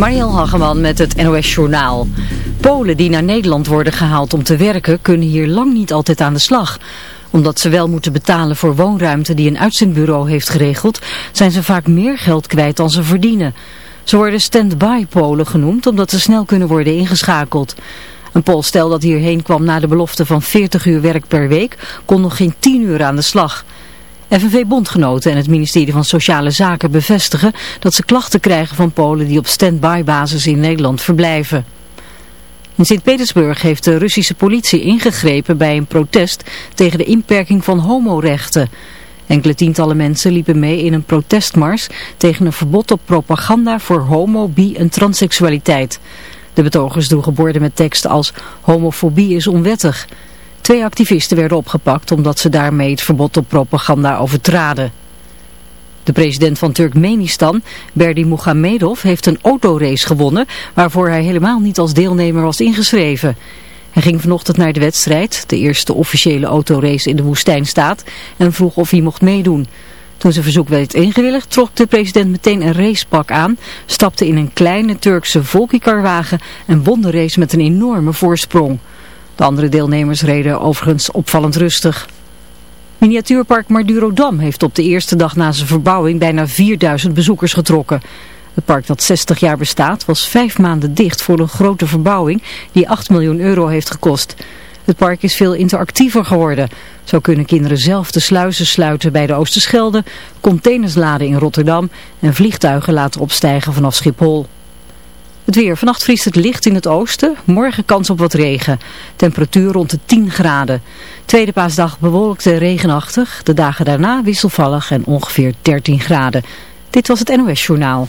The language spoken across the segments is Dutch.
Mariel Hageman met het NOS Journaal. Polen die naar Nederland worden gehaald om te werken kunnen hier lang niet altijd aan de slag. Omdat ze wel moeten betalen voor woonruimte die een uitzendbureau heeft geregeld, zijn ze vaak meer geld kwijt dan ze verdienen. Ze worden stand-by Polen genoemd omdat ze snel kunnen worden ingeschakeld. Een Pool stel dat hierheen kwam na de belofte van 40 uur werk per week, kon nog geen 10 uur aan de slag. FNV-bondgenoten en het ministerie van Sociale Zaken bevestigen dat ze klachten krijgen van Polen die op stand-by basis in Nederland verblijven. In Sint-Petersburg heeft de Russische politie ingegrepen bij een protest tegen de inperking van homorechten. Enkele tientallen mensen liepen mee in een protestmars tegen een verbod op propaganda voor homo, bi en transseksualiteit. De betogers droegen borden met teksten als homofobie is onwettig. Twee activisten werden opgepakt omdat ze daarmee het verbod op propaganda overtraden. De president van Turkmenistan, Berdi Muhamedov, heeft een autorace gewonnen waarvoor hij helemaal niet als deelnemer was ingeschreven. Hij ging vanochtend naar de wedstrijd, de eerste officiële autorace in de woestijnstaat, en vroeg of hij mocht meedoen. Toen zijn verzoek werd ingewilligd, trok de president meteen een racepak aan, stapte in een kleine Turkse volkikarwagen en won de race met een enorme voorsprong. De andere deelnemers reden overigens opvallend rustig. Miniatuurpark Madurodam heeft op de eerste dag na zijn verbouwing bijna 4000 bezoekers getrokken. Het park dat 60 jaar bestaat was vijf maanden dicht voor een grote verbouwing die 8 miljoen euro heeft gekost. Het park is veel interactiever geworden. Zo kunnen kinderen zelf de sluizen sluiten bij de Oosterschelde, containers laden in Rotterdam en vliegtuigen laten opstijgen vanaf Schiphol. Het weer. Vannacht vriest het licht in het oosten. Morgen kans op wat regen. Temperatuur rond de 10 graden. Tweede paasdag bewolkt en regenachtig. De dagen daarna wisselvallig en ongeveer 13 graden. Dit was het NOS Journaal.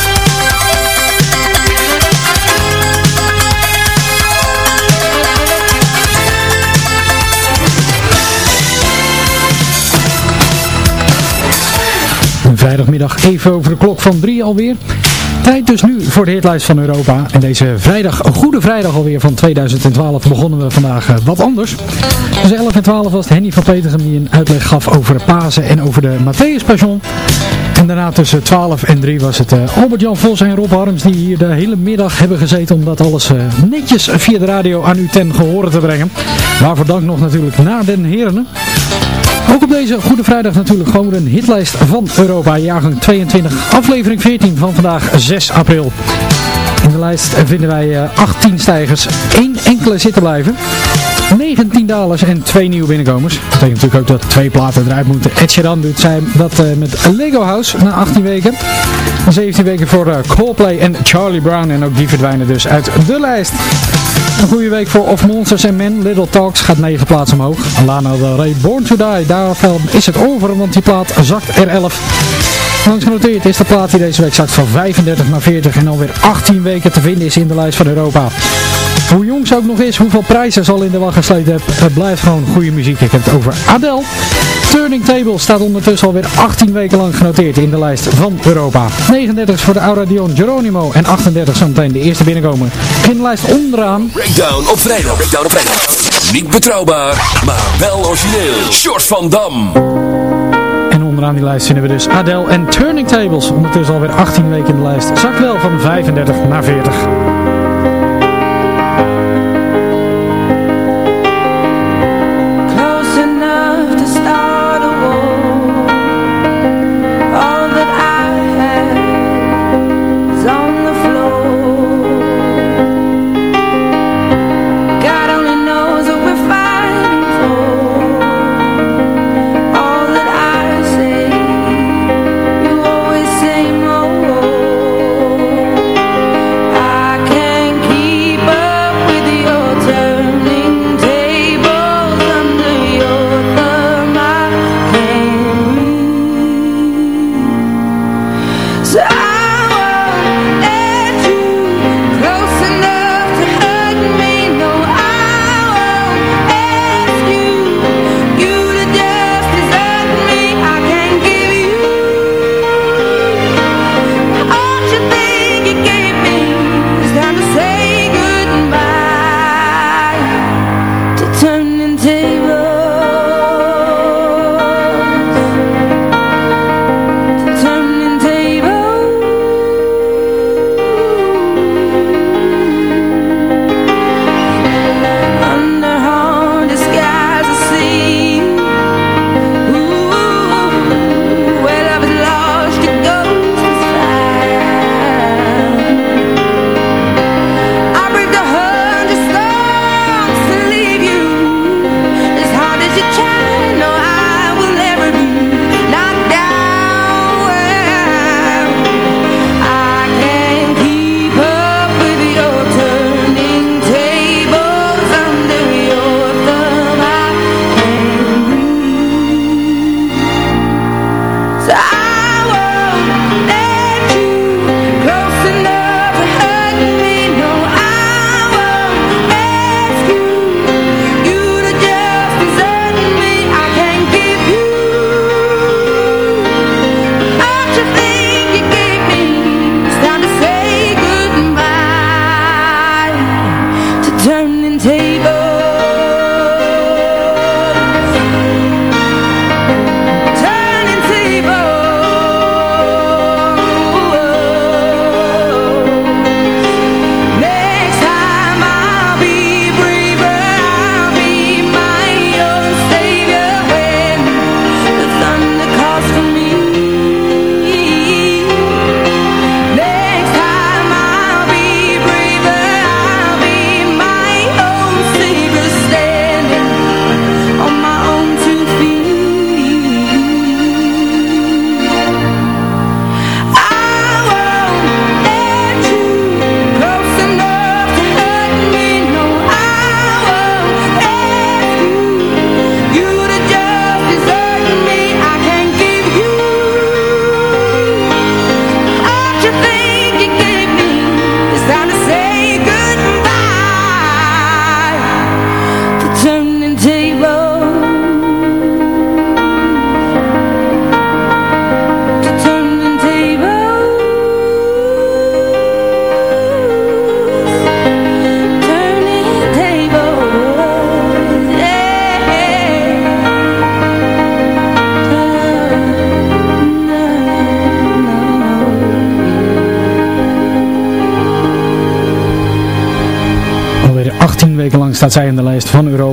Vrijdagmiddag even over de klok van drie alweer. Tijd dus nu voor de hitlijst van Europa. En deze vrijdag, goede vrijdag alweer van 2012, begonnen we vandaag eh, wat anders. Dus 11 en 12 was het Henny van Petergem die een uitleg gaf over de Pasen en over de Matthäus Passion. En daarna tussen 12 en 3 was het eh, Albert-Jan Vos en Rob Harms die hier de hele middag hebben gezeten om dat alles eh, netjes via de radio aan u ten gehore te brengen. Waarvoor dank nog natuurlijk naar den heren. Ook op deze Goede Vrijdag natuurlijk gewoon een hitlijst van Europa, jaargang 22, aflevering 14 van vandaag 6 april. In de lijst vinden wij eh, 18 stijgers, één enkele zitten blijven. 19 dalers en twee nieuwe binnenkomers. Dat betekent natuurlijk ook dat twee platen eruit moeten. Ed Sheeran doet zij dat eh, met Lego House na 18 weken. 17 weken voor eh, Coldplay en Charlie Brown. En ook die verdwijnen dus uit de lijst. Een goede week voor Of Monsters and Men. Little Talks gaat 9 plaatsen omhoog. Lana Del Rey, Born to Die. Daarvan is het over, want die plaat zakt er 11. Langs genoteerd is de plaat die deze week zakt van 35 naar 40 en alweer 18 weken te vinden is in de lijst van Europa. Hoe jong ze ook nog is, hoeveel prijzen ze al in de wacht gesleten heeft, het blijft gewoon goede muziek. Ik heb het over Adele. Turning Table staat ondertussen alweer 18 weken lang genoteerd in de lijst van Europa. 39 is voor de Aura Dion Geronimo en 38 zometeen de eerste binnenkomen. In de lijst onderaan. Breakdown op vrijdag. Breakdown op vrijdag. Niet betrouwbaar, maar wel origineel. Short van Dam. En onderaan die lijst vinden we dus Adele en Turning Tables. Ondertussen alweer 18 weken in de lijst. Zakt wel van 35 naar 40.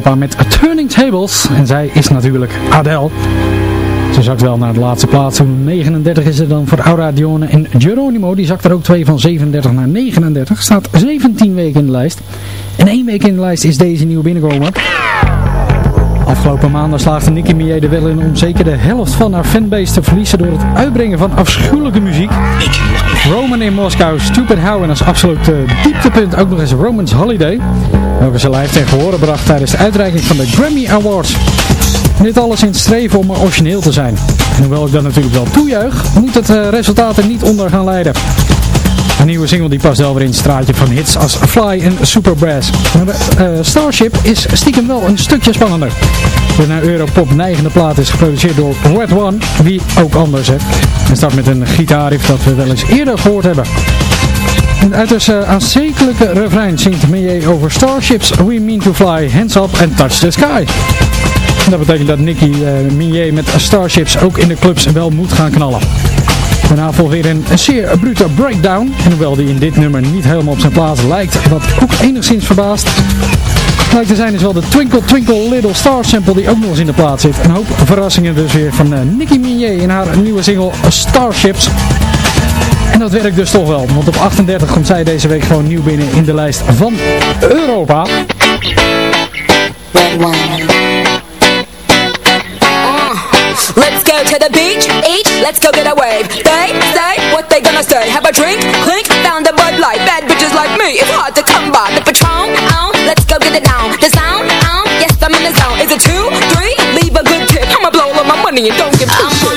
Europa met Turning Tables. En zij is natuurlijk Adele. Ze zakt wel naar de laatste plaats. 39 is er dan voor Aura Dione en Geronimo. Die zakt er ook twee van 37 naar 39. Staat 17 weken in de lijst. En één week in de lijst is deze nieuw binnenkomen. Afgelopen maanden slaagde Nicki Minaj er wel in om zeker de helft van haar fanbase te verliezen door het uitbrengen van afschuwelijke muziek. Roman in Moskou, Stupid How en als absoluut uh, dieptepunt ook nog eens Roman's Holiday. Welke ze live tegen horen bracht tijdens de uitreiking van de Grammy Awards. Dit alles in het streven om origineel te zijn. En hoewel ik dat natuurlijk wel toejuich, moet het uh, resultaat er niet onder gaan leiden. Een nieuwe single die past wel weer in het straatje van hits als Fly en Superbrass. Maar uh, Starship is stiekem wel een stukje spannender. De naar Europop neigende plaat is geproduceerd door Red One, wie ook anders hè. En start met een gitaarriff dat we wel eens eerder gehoord hebben. En uit het uh, aanzekelijke refrein zingt over Starships, We Mean to Fly, Hands Up and Touch the Sky. En dat betekent dat Nicky uh, met Starships ook in de clubs wel moet gaan knallen. Daarna volgt weer een, zeer brute breakdown. En hoewel die in dit nummer niet helemaal op zijn plaats lijkt, wat ook enigszins verbaast, lijkt te zijn is wel de Twinkle Twinkle Little Star sample die ook nog eens in de plaats zit. Een hoop verrassingen dus weer van uh, Nicki Minaj in haar nieuwe single Starships. En dat werkt dus toch wel, want op 38 komt zij deze week gewoon nieuw binnen in de lijst van Europa. Go to the beach, each, let's go get a wave. They say what they gonna say. Have a drink, clink, found a Bud Light. Bad bitches like me, it's hard to come by. The Patron, oh, let's go get it down. The sound, oh, yes I'm in the zone. Is it two, three, leave a good tip. I'ma blow all my money and don't give two shits um,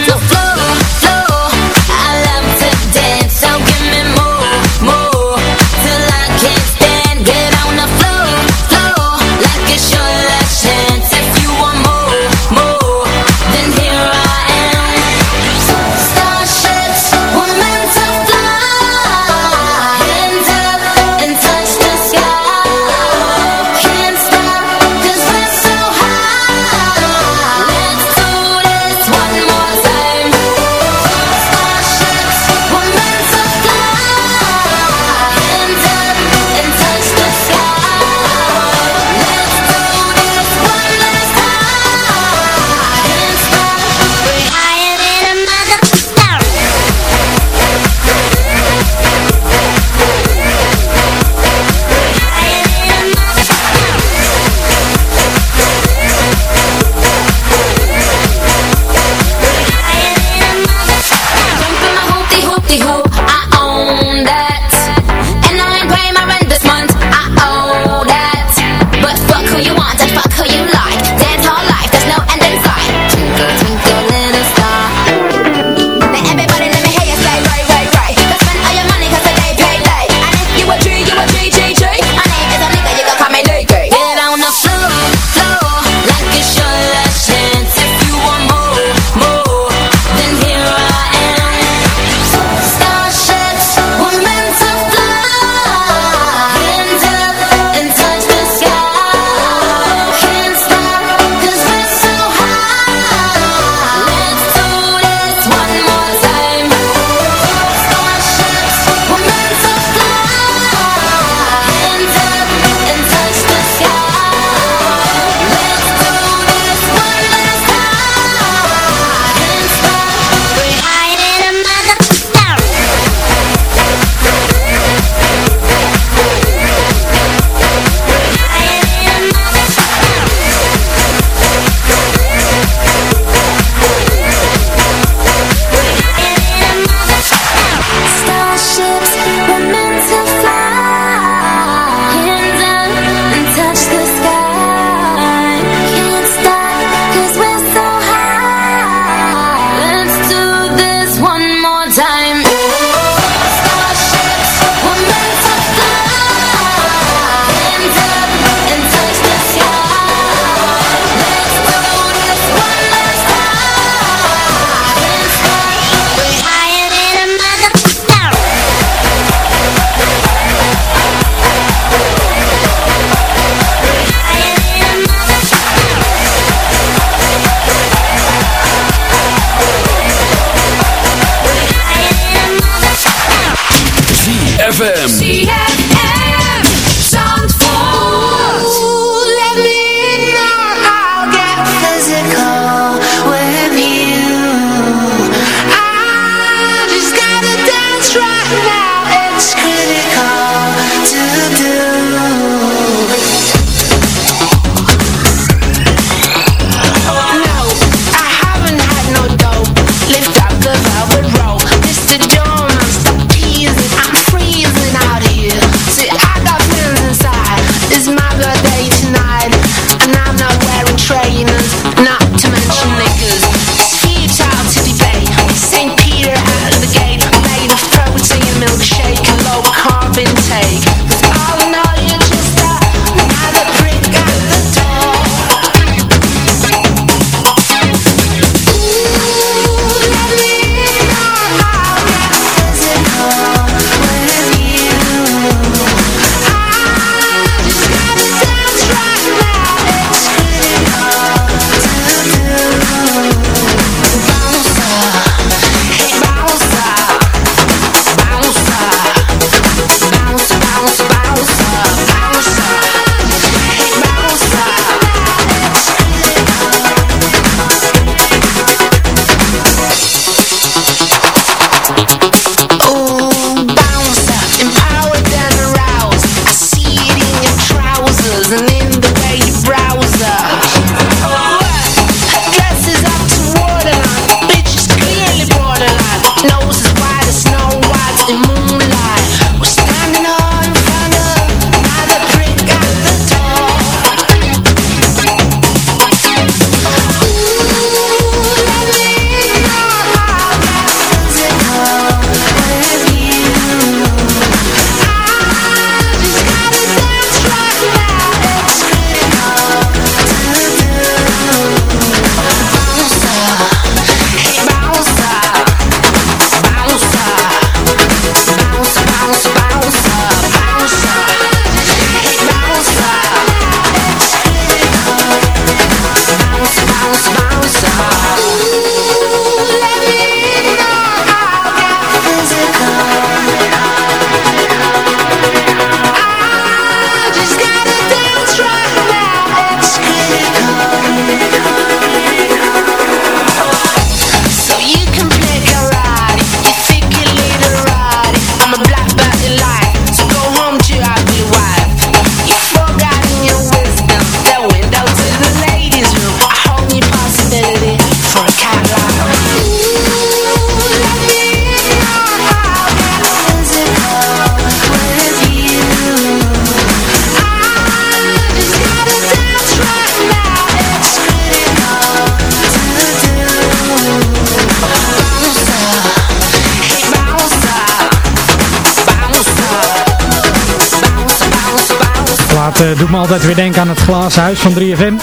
eh, doet me altijd weer denken aan het glazen huis van 3FM.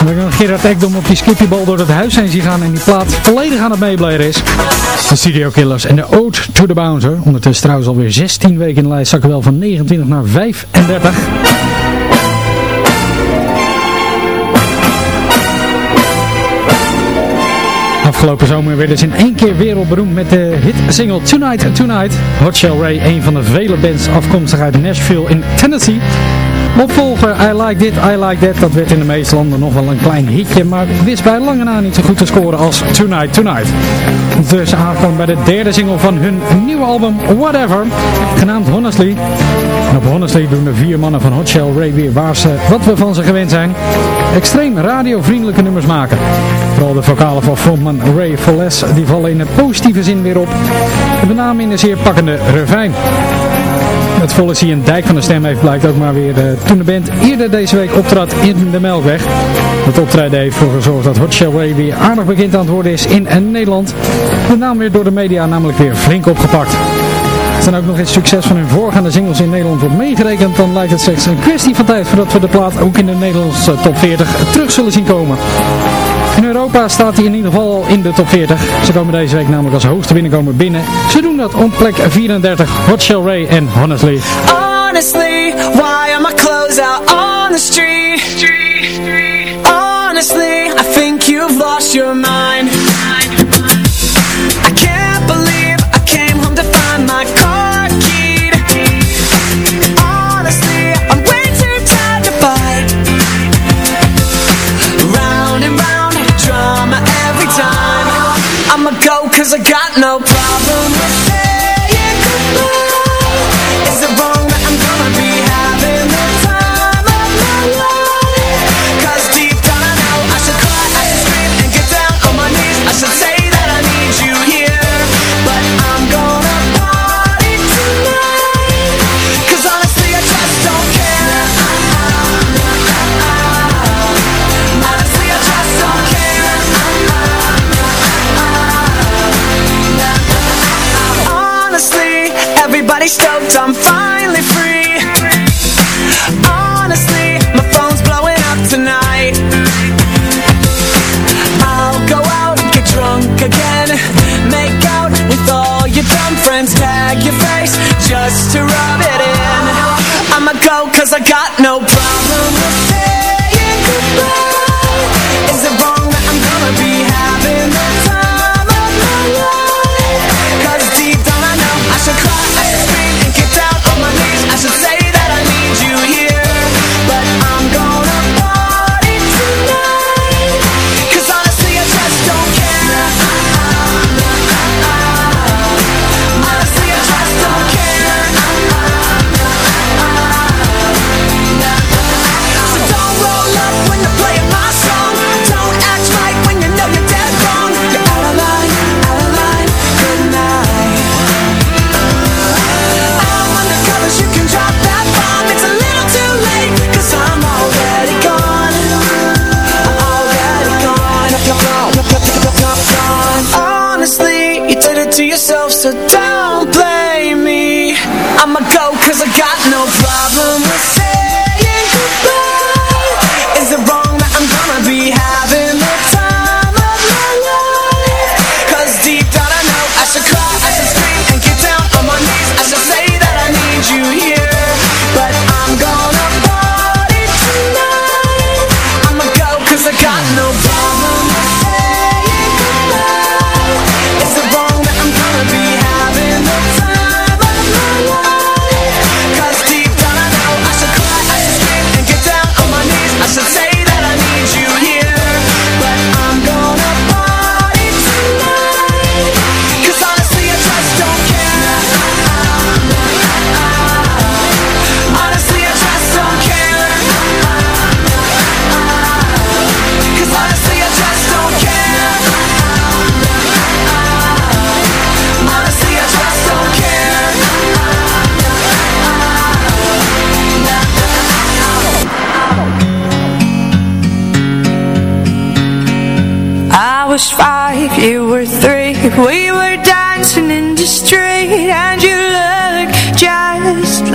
Dat ik een Gerard Ekdom op die skippybal door het huis heen zie gaan en die plaat volledig aan het meebleden is. De Studio Killers en de Ode to the Bouncer. Ondertussen trouwens alweer 16 weken in de lijst zakken wel van 29 naar 35. Afgelopen zomer werden ze in één keer wereldberoemd met de hit-single Tonight Tonight. Hot Shell Ray, een van de vele bands afkomstig uit Nashville in Tennessee. Opvolger I Like Dit, I Like That, dat werd in de meeste landen nog wel een klein hitje, maar wist bij lange na niet zo goed te scoren als Tonight Tonight. Dus aangekomen bij de derde single van hun nieuwe album Whatever, genaamd Honestly. En op Honestly doen de vier mannen van Hot Shell Ray weer waar ze, wat we van ze gewend zijn, extreem radiovriendelijke nummers maken. Vooral de vocalen van frontman Ray Foles, die vallen in het positieve zin weer op. Met name in een zeer pakkende refijn. Het volle zie een dijk van de stem heeft blijkt ook maar weer uh, toen de band eerder deze week optrad in de Melkweg. Het optreden heeft ervoor gezorgd dat Hot Shell Ray weer aardig bekend aan het worden is in uh, Nederland. De naam weer door de media namelijk weer flink opgepakt. Als dan ook nog het succes van hun voorgaande singles in Nederland wordt meegerekend, dan lijkt het slechts een kwestie van tijd voordat we de plaat ook in de Nederlandse top 40 terug zullen zien komen. In Europa staat hij in ieder geval al in de top 40. Ze komen deze week namelijk als hoogste binnenkomer binnen. Ze doen dat om plek 34. Hot Shell Ray en Honestly. Honestly, why are my clothes out on the street? Honestly, I think you've lost your mind. Got no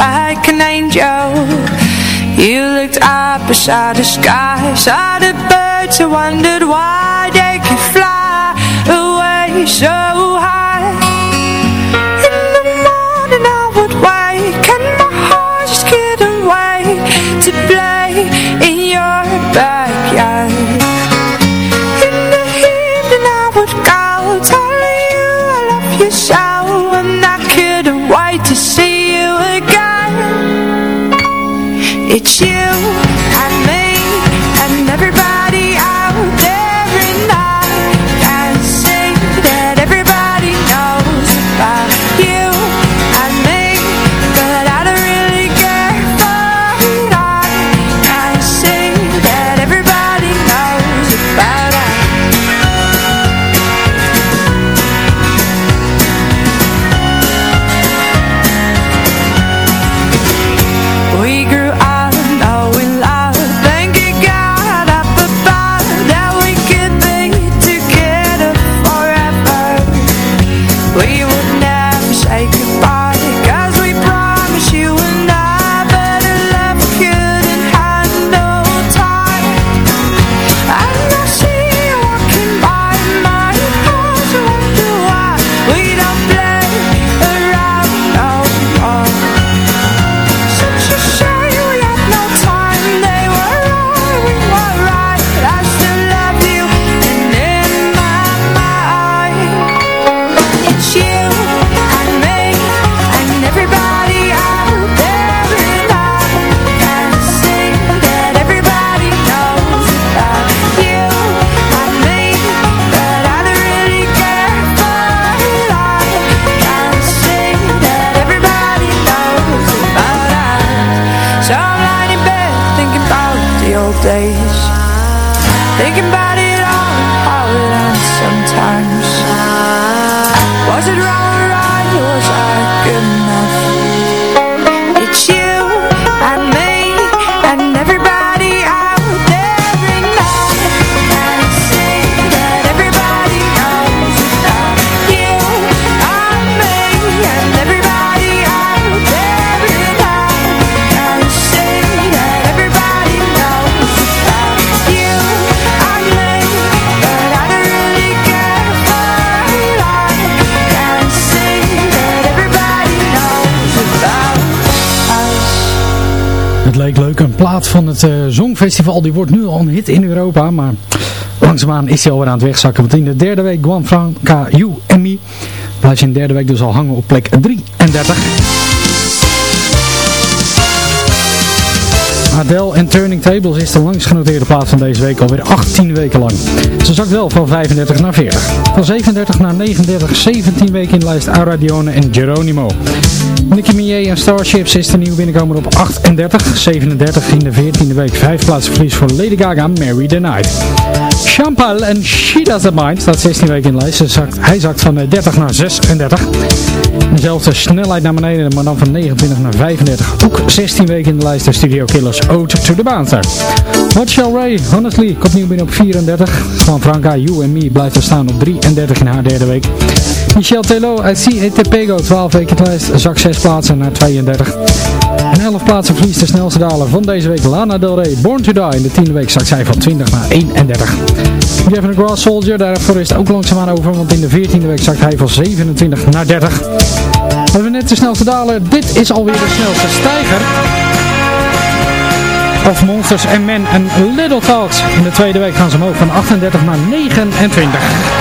like an angel. You looked up beside the sky Saw the birds and wondered why They could fly away. So It's you plaat van het eh Songfestival, die wordt nu al een hit in Europa, maar langzaamaan is hij alweer aan het wegzakken, want in de derde week Guan Franca, You hij in de derde week dus al hangen op plek 33. Adele en Turning Tables is de langst genoteerde plaat van deze week alweer 18 weken lang. Ze zakt wel van 35 naar 40. Van 37 naar 39, 17 weken in lijst Aura Dione en Geronimo. Nicki Minaj en Starships is de nieuwe binnenkomer op 38, 37 in de 14e week. 5 plaatsen verlies voor Lady Gaga, Mary the Night. Champal en She Doesn't Mind staat 16 weken in de lijst. Zakt, hij zakt van eh, 30 naar 36. Dezelfde snelheid naar beneden, maar dan van 29 naar 35. Ook 16 weken in de lijst de Studio Killers Ode to the Bouncer. What Shall Ray, Honestly, komt nieuw binnen op 34. Van Franca, You and Me blijft er staan op 33 in haar derde week. Michel Telo uit Pego 12 weken in de lijst, zak 6 plaatsen naar 32. En 11 plaatsen verliest de snelste daler van deze week Lana Del Rey. Born to Die in de tiende week zakt zij van 20 naar 31. Gavin Grass Soldier, daarvoor is het ook langzaamaan over, want in de 14e week zakt hij van 27 naar 30. Hebben we net de snelste daler, dit is alweer de snelste stijger. Of Monsters and Men en Little Talks. In de tweede week gaan ze omhoog van 38 naar 29.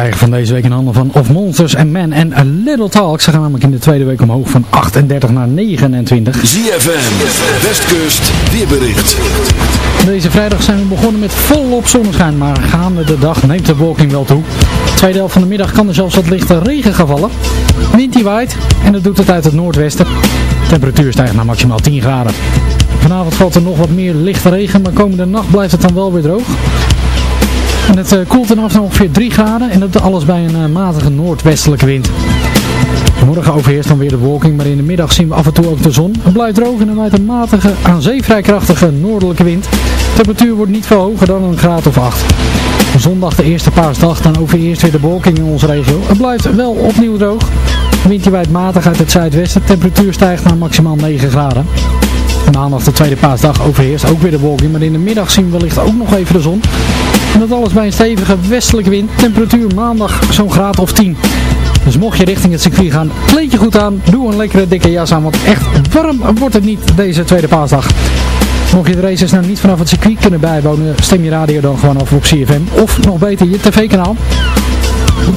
stijger van deze week in handen van Of Monsters and Men en A Little Talk. Ze gaan namelijk in de tweede week omhoog van 38 naar 29. ZFM, Westkust, weerbericht. Deze vrijdag zijn we begonnen met volop zonneschijn, maar gaande de dag neemt de wolking wel toe. Tweede helft van de middag kan er zelfs wat lichte regen gaan vallen. Wind die waait en dat doet het uit het noordwesten. temperatuur stijgt naar maximaal 10 graden. Vanavond valt er nog wat meer lichte regen, maar komende nacht blijft het dan wel weer droog. En het eh, koelt dan af naar ongeveer 3 graden en dat alles bij een eh, matige noordwestelijke wind. Morgen overheerst dan weer de wolking, maar in de middag zien we af en toe ook de zon. Het blijft droog en er waait een matige, aan zee vrij krachtige noordelijke wind. De temperatuur wordt niet veel hoger dan een graad of 8. Zondag de eerste paasdag, dan overheerst weer de wolking in onze regio. Het blijft wel opnieuw droog. De wind die waait matig uit het zuidwesten. De temperatuur stijgt naar maximaal 9 graden. Maandag de tweede paasdag overheerst ook weer de wolking, maar in de middag zien we wellicht ook nog even de zon. En dat alles bij een stevige westelijke wind. Temperatuur maandag zo'n graad of 10. Dus mocht je richting het circuit gaan, kleed je goed aan. Doe een lekkere dikke jas aan, want echt warm wordt het niet deze tweede paasdag. Mocht je de races nou niet vanaf het circuit kunnen bijwonen, stem je radio dan gewoon af op CFM. Of nog beter je tv-kanaal.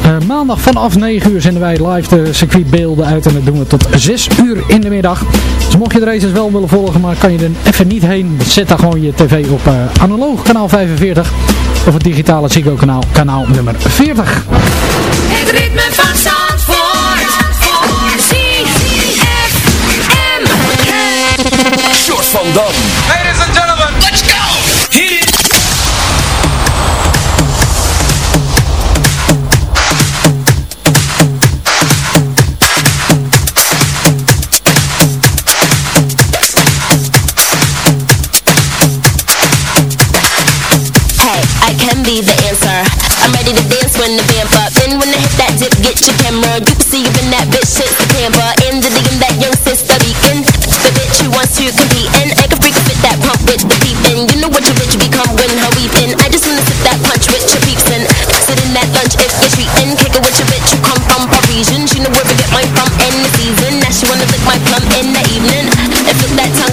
Uh, maandag vanaf 9 uur zenden wij live de circuitbeelden uit en dat doen we tot 6 uur in de middag. Dus mocht je de races wel willen volgen, maar kan je er even niet heen, zet dan gewoon je tv op uh, analoog kanaal 45 of het digitale Ziggo kanaal, kanaal nummer 40. Het ritme van Zandvoort. ZFM. Short van Dam. That your camera. You can see even that bitch shit's the camera. In the DM, that young sister beacon. The bitch who wants to compete and I can freak fit that pump with the peep in. You know what your bitch become when her weeping. I just wanna sip that punch with your peeps in. Sit in that lunch if you're treating. Kick it with your bitch who come from Parisian. She know where to get mine from in the season. Now she wanna lick my plum in the evening. And flip that tongue,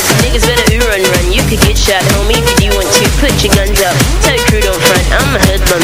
Niggas better ooh run run. You could get shot, homie, if you want to. Put your guns up. Tell your crew don't front. I'm a hoodlum,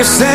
of finding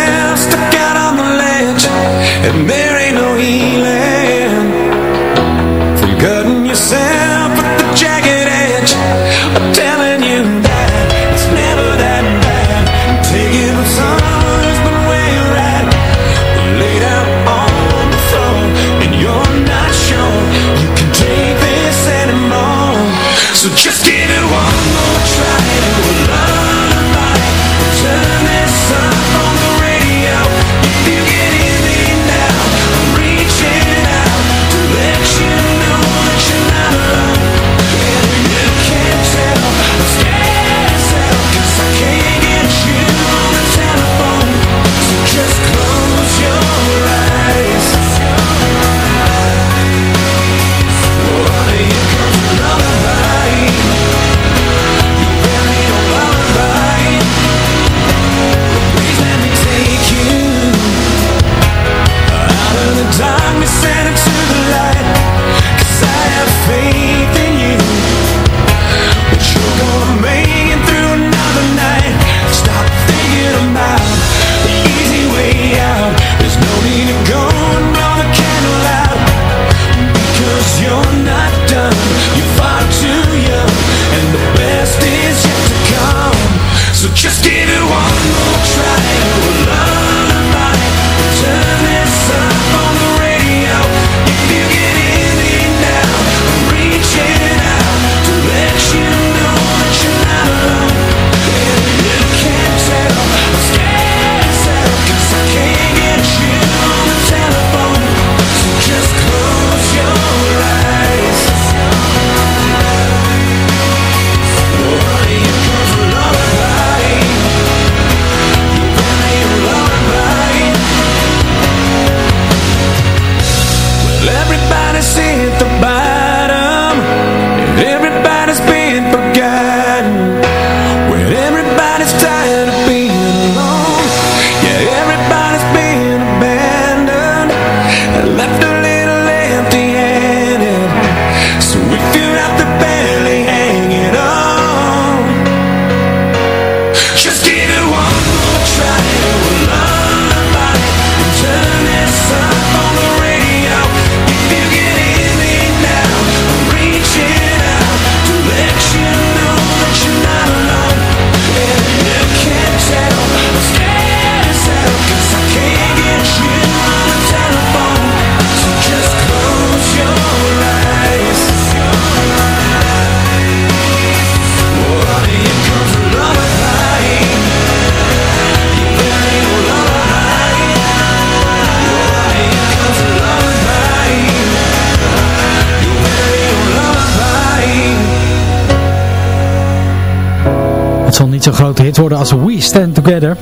worden als We Stand Together.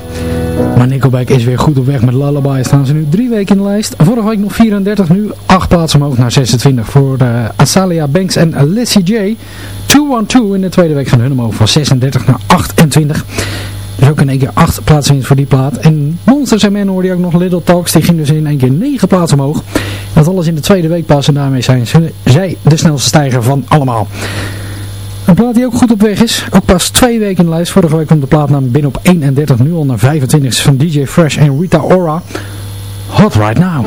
Maar Nickelback is weer goed op weg met Lullaby. Staan ze nu drie weken in de lijst. Vorige week nog 34, nu acht plaatsen omhoog naar 26 voor uh, Azalia Banks en Lissy J. 212 in de tweede week gaan hun omhoog van 36 naar 28. Dus ook in één keer acht plaatsen winst voor die plaat. En Monsters en Men hoorde je ook nog Little Talks. Die ging dus in één keer negen plaatsen omhoog. Dat alles in de tweede week pas. En daarmee zijn ze, zij de snelste stijger van allemaal. Een plaat die ook goed op weg is. Ook pas twee weken in de lijst. Vorige week kwam de plaatnaam binnen op 31. Nu al naar 25 van DJ Fresh en Rita Ora. Hot Right Now.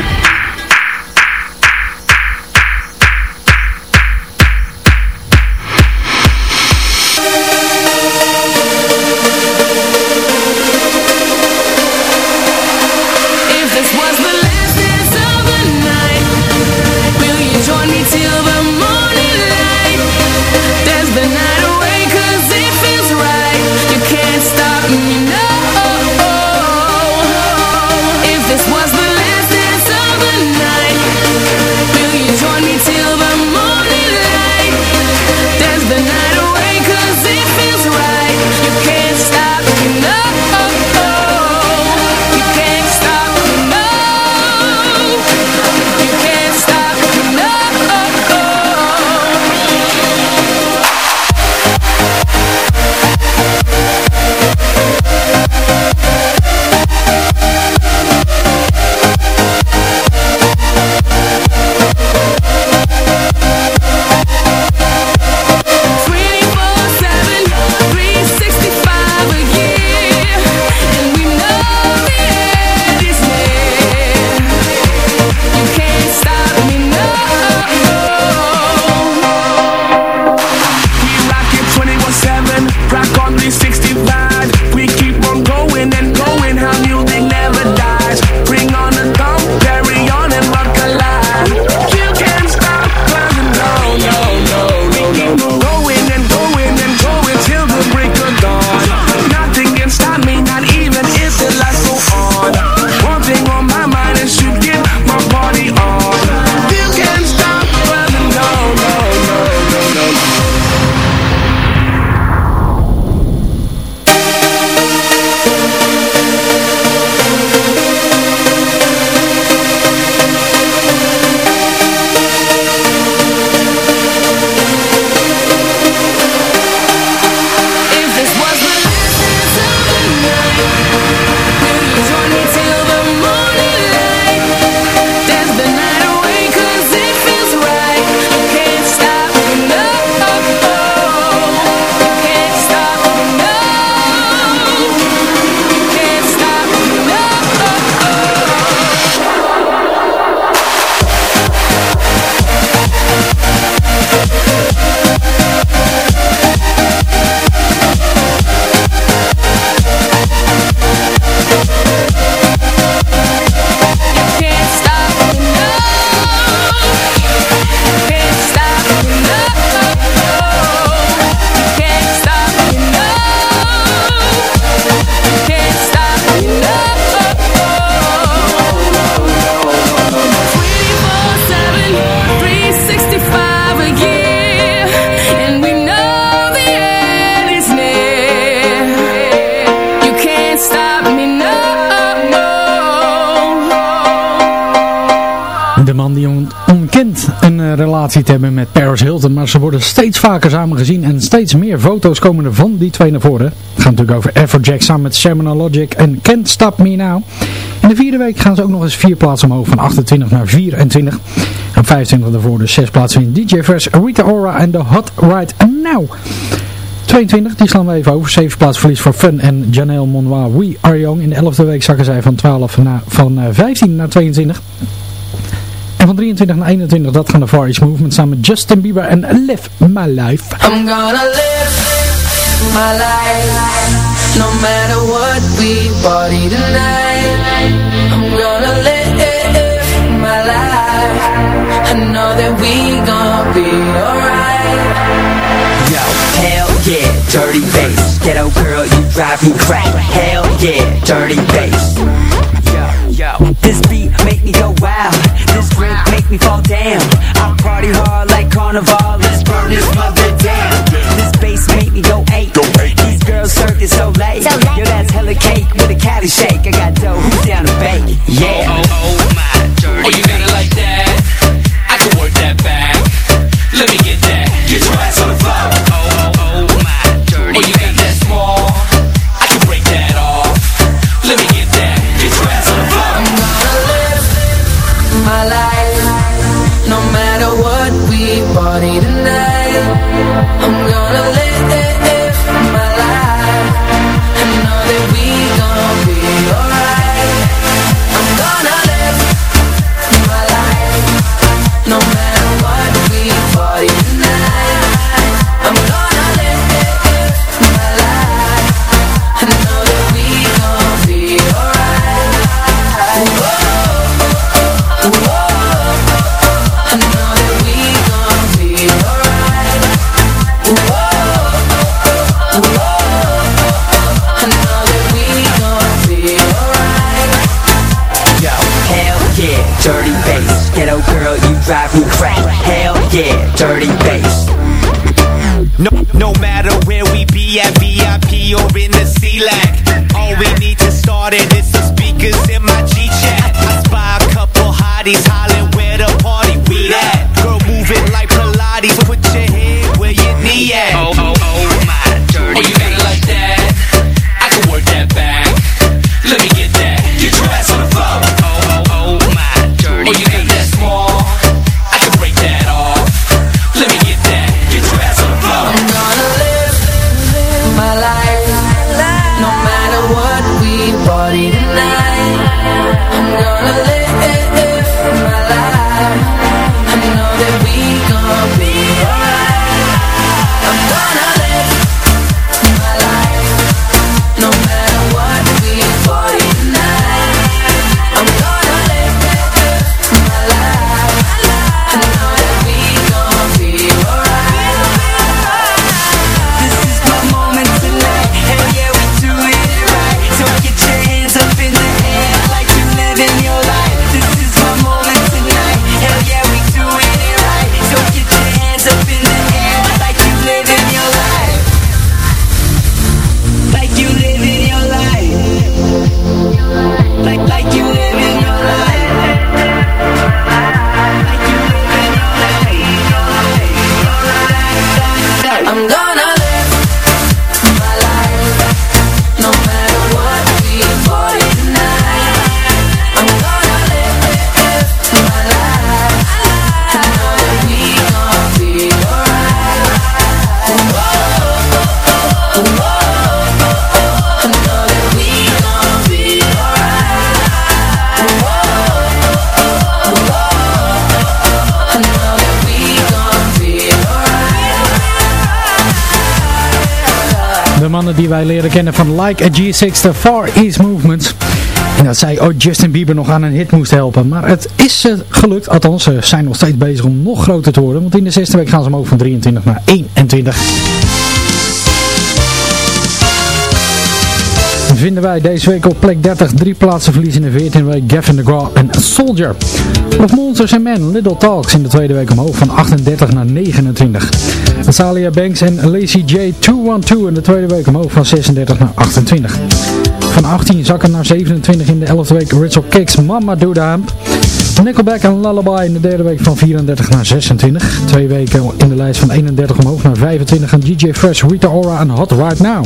Ze worden steeds vaker samen gezien en steeds meer foto's komen er van die twee naar voren. Het gaat natuurlijk over Afrojack samen met Seminar Logic en Can't Stop Me Now. In de vierde week gaan ze ook nog eens vier plaatsen omhoog van 28 naar 24. En 25 daarvoor dus zes plaatsen in DJ Fresh, Rita Ora en The Hot Right Now. 22, die slaan we even over. 7 plaats verlies voor Fun en Janelle Monois We Are Young. In de 11e week zakken zij van, 12 naar, van eh, 15 naar 22. En van 23 naar 21, dat gaan de Far East Movement samen met Justin Bieber en Live My Life. I'm gonna live my life No matter what we party tonight I'm gonna live my life I know that we gonna be alright Yo, hell yeah, dirty bass. Ghetto girl, you drive me crazy. Hell yeah, dirty bass. Yo, yo, this beat make me go wild. This drink make me fall down. I party hard like carnival. Let's burn this mother down. This bass make me go eight. These girls serve it so late. Yo, that's hella cake with a Cali shake. I got dough, who's down to bake? Yeah. Oh, oh, my dirty. Oh, you got it like that? Me crazy. Hell yeah, dirty bass. No, no matter where we be at VIP or in the CLAC All we need to start it is some speakers in my G-Chat I spy a couple hotties kennen van Like a G6, de Far East Movement. En dat zij ooit Justin Bieber nog aan een hit moest helpen. Maar het is ze gelukt, althans ze zijn nog steeds bezig om nog groter te worden. Want in de zesde week gaan ze omhoog van 23 naar 21. Vinden wij deze week op plek 30 drie plaatsen verliezen in de 14e week Gavin DeGraw en Soldier. Of Monsters and Men, Little Talks in de tweede week omhoog van 38 naar 29. Salia Banks en Lazy J 212 in de tweede week omhoog van 36 naar 28. Van 18 zakken naar 27 in de 11e week Rachel Kicks Mama Do The. Nickelback en Lullaby in de derde week van 34 naar 26. Twee weken in de lijst van 31 omhoog naar 25 en DJ Fresh, Rita Ora en Hot Right Now.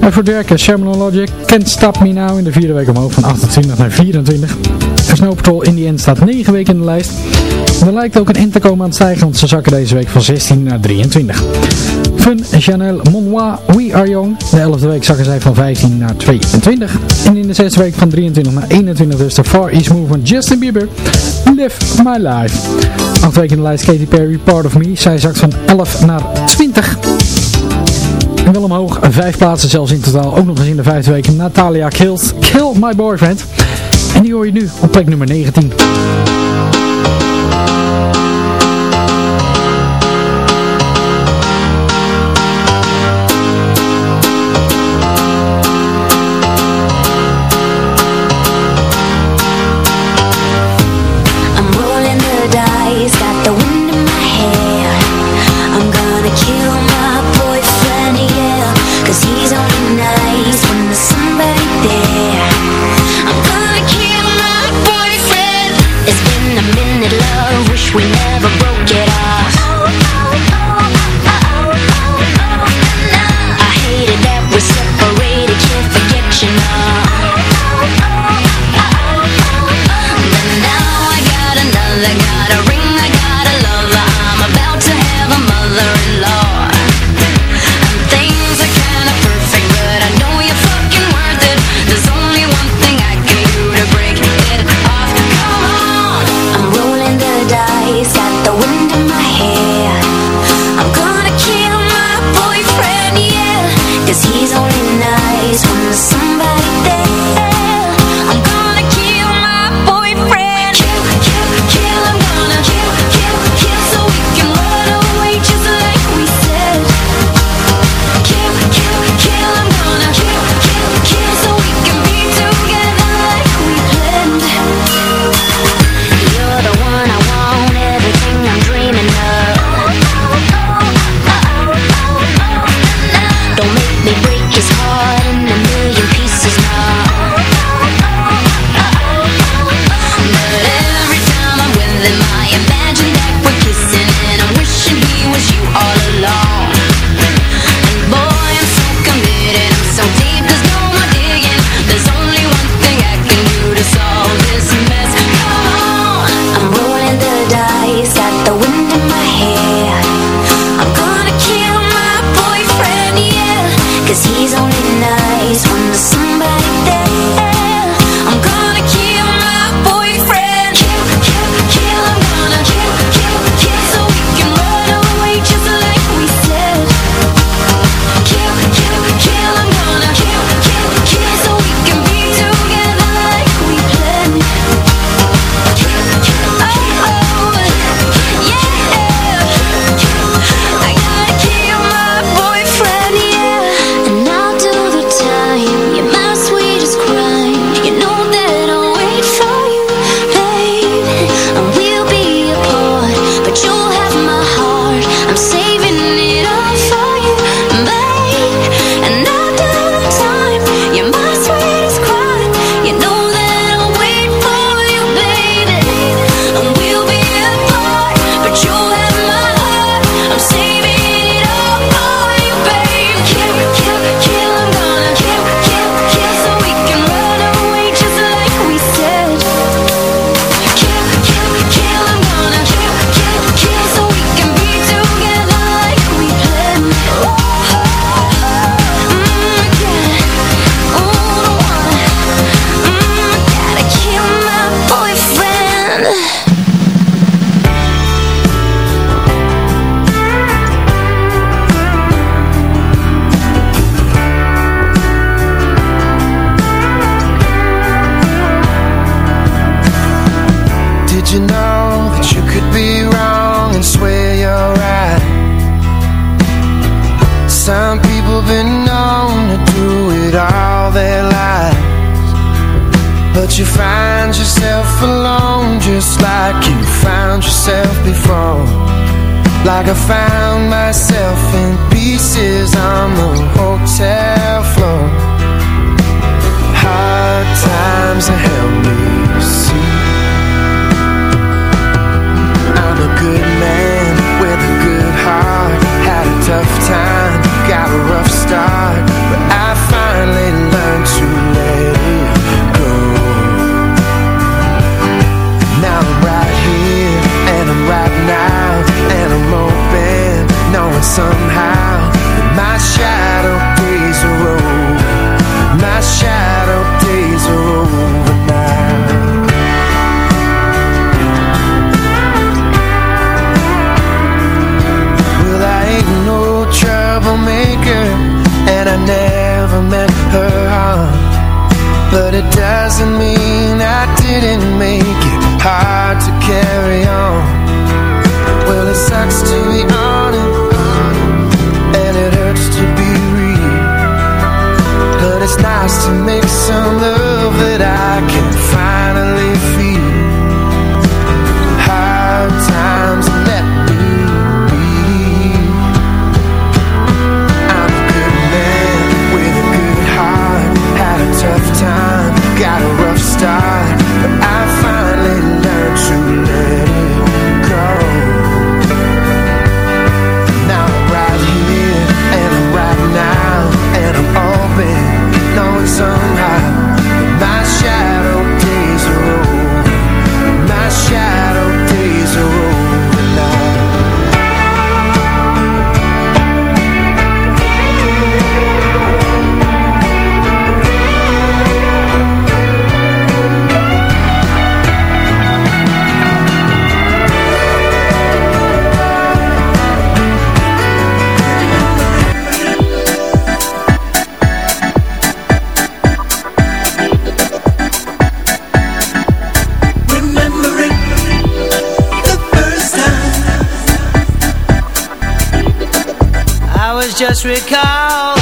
En voor Dirk Sherman Logic, Can't Stop Me Now in de vierde week omhoog van 28 naar 24. Snow Patrol in the End staat 9 weken in de lijst. Er lijkt ook een end te komen aan het stijgen, want ze zakken deze week van 16 naar 23. Fun, Chanel, Monois, We Are Young. De 11e week zakken zij van 15 naar 22. En in de zesde week van 23 naar 21 dus de Far East Move van Justin Bieber. Live My Life. Acht weken in de lijst Katy Perry, Part of Me. Zij zakt van 11 naar 20. Wel omhoog, vijf plaatsen zelfs in totaal. Ook nog eens in de vijfde week Natalia Kills, Kill My Boyfriend. En die hoor je nu op plek nummer 19. just recall.